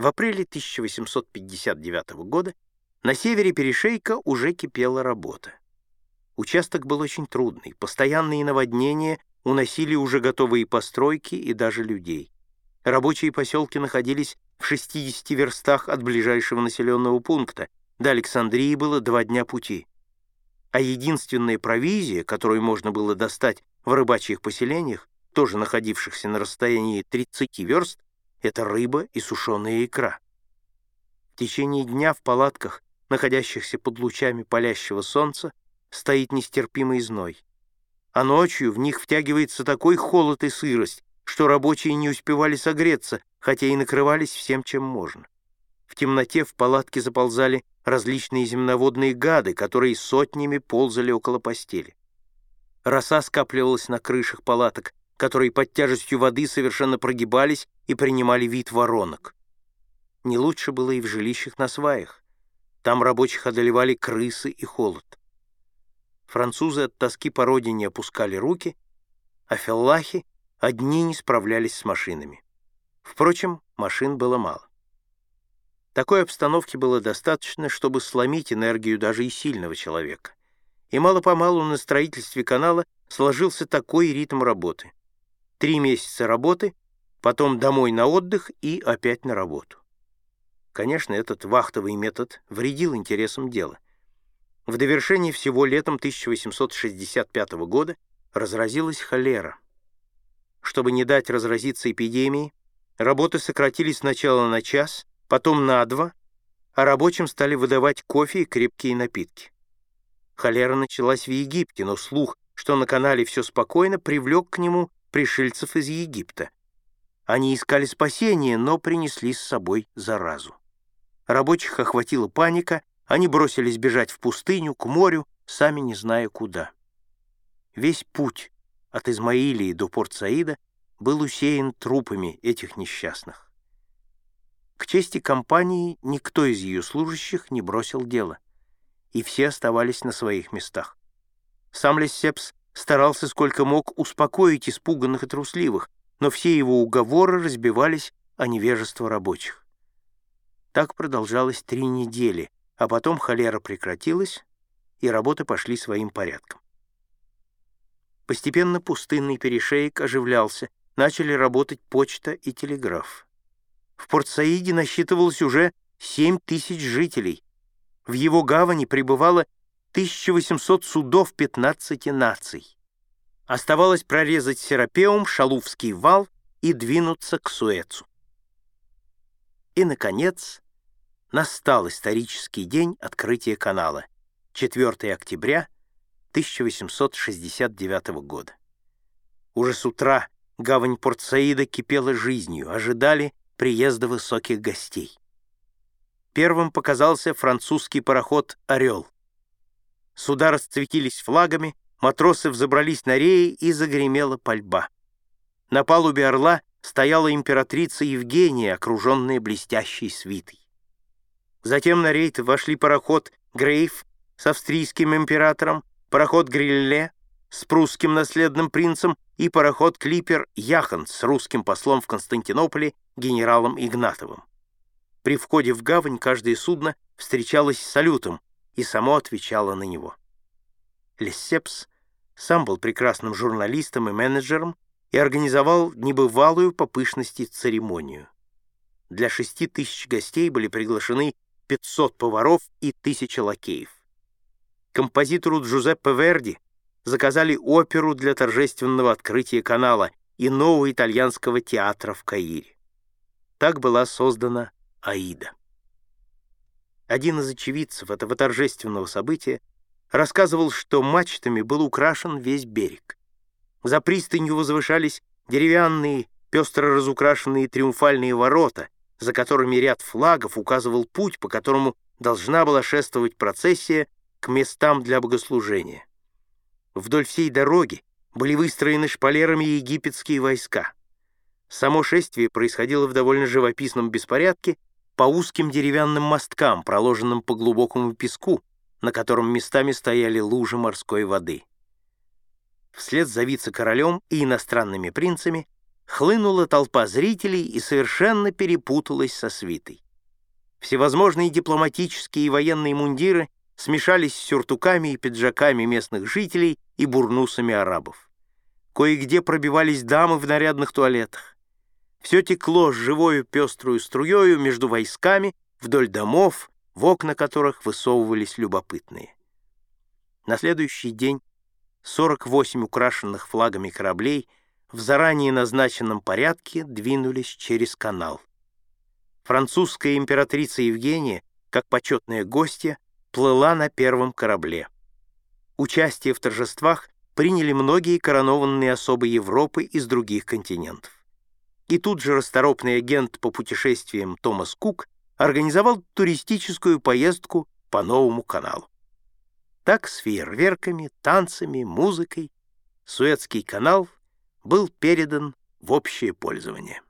В апреле 1859 года на севере перешейка уже кипела работа. Участок был очень трудный, постоянные наводнения уносили уже готовые постройки и даже людей. Рабочие поселки находились в 60 верстах от ближайшего населенного пункта, до Александрии было два дня пути. А единственная провизия, которую можно было достать в рыбачьих поселениях, тоже находившихся на расстоянии 30 верст, это рыба и сушеная икра. В течение дня в палатках, находящихся под лучами палящего солнца, стоит нестерпимый зной. А ночью в них втягивается такой холод и сырость, что рабочие не успевали согреться, хотя и накрывались всем, чем можно. В темноте в палатке заползали различные земноводные гады, которые сотнями ползали около постели. Роса скапливалась на крышах палаток, которые под тяжестью воды совершенно прогибались и принимали вид воронок. Не лучше было и в жилищах на сваях. Там рабочих одолевали крысы и холод. Французы от тоски по родине опускали руки, а феллахи одни не справлялись с машинами. Впрочем, машин было мало. Такой обстановки было достаточно, чтобы сломить энергию даже и сильного человека. И мало-помалу на строительстве канала сложился такой ритм работы. Три месяца работы, потом домой на отдых и опять на работу. Конечно, этот вахтовый метод вредил интересам дела. В довершении всего летом 1865 года разразилась холера. Чтобы не дать разразиться эпидемии, работы сократились сначала на час, потом на два, а рабочим стали выдавать кофе и крепкие напитки. Холера началась в Египте, но слух, что на канале все спокойно, привлек к нему пришельцев из Египта. Они искали спасения, но принесли с собой заразу. Рабочих охватила паника, они бросились бежать в пустыню, к морю, сами не зная куда. Весь путь от Измаилии до Порт-Саида был усеян трупами этих несчастных. К чести компании никто из ее служащих не бросил дело, и все оставались на своих местах. Сам Лессепс старался сколько мог успокоить испуганных и трусливых, но все его уговоры разбивались о невежество рабочих. Так продолжалось три недели, а потом холера прекратилась, и работы пошли своим порядком. Постепенно пустынный перешеек оживлялся, начали работать почта и телеграф. В Порт-Саиде насчитывалось уже 7 тысяч жителей. В его гавани пребывало 1800 судов 15 наций. Оставалось прорезать Серапеум, Шалувский вал и двинуться к Суэцу. И, наконец, настал исторический день открытия канала, 4 октября 1869 года. Уже с утра гавань Порт-Саида кипела жизнью, ожидали приезда высоких гостей. Первым показался французский пароход «Орел». Суда расцветились флагами, матросы взобрались на реи и загремела пальба. На палубе «Орла» стояла императрица Евгения, окруженная блестящей свитой. Затем на рейд вошли пароход «Грейф» с австрийским императором, пароход «Грилле» с прусским наследным принцем и пароход «Клипер» Яхан с русским послом в Константинополе генералом Игнатовым. При входе в гавань каждое судно встречалось с салютом и само отвечало на него. Лессепс сам был прекрасным журналистом и менеджером и организовал небывалую по пышности церемонию. Для шести тысяч гостей были приглашены 500 поваров и тысяча лакеев. Композитору Джузеппе Верди заказали оперу для торжественного открытия канала и нового итальянского театра в Каире. Так была создана «Аида». Один из очевидцев этого торжественного события рассказывал, что мачтами был украшен весь берег. За пристанью возвышались деревянные, пестро разукрашенные триумфальные ворота, за которыми ряд флагов указывал путь, по которому должна была шествовать процессия к местам для богослужения. Вдоль всей дороги были выстроены шпалерами египетские войска. Само шествие происходило в довольно живописном беспорядке по узким деревянным мосткам, проложенным по глубокому песку, на котором местами стояли лужи морской воды. Вслед за вице-королем и иностранными принцами хлынула толпа зрителей и совершенно перепуталась со свитой. Всевозможные дипломатические и военные мундиры смешались с сюртуками и пиджаками местных жителей и бурнусами арабов. Кое-где пробивались дамы в нарядных туалетах. Все текло с живою пеструю струею между войсками, вдоль домов, в окна которых высовывались любопытные. На следующий день 48 украшенных флагами кораблей в заранее назначенном порядке двинулись через канал. Французская императрица Евгения, как почетная гостья, плыла на первом корабле. Участие в торжествах приняли многие коронованные особы Европы из других континентов. И тут же расторопный агент по путешествиям Томас Кук организовал туристическую поездку по новому каналу. Так с фейерверками, танцами, музыкой Суэцкий канал был передан в общее пользование.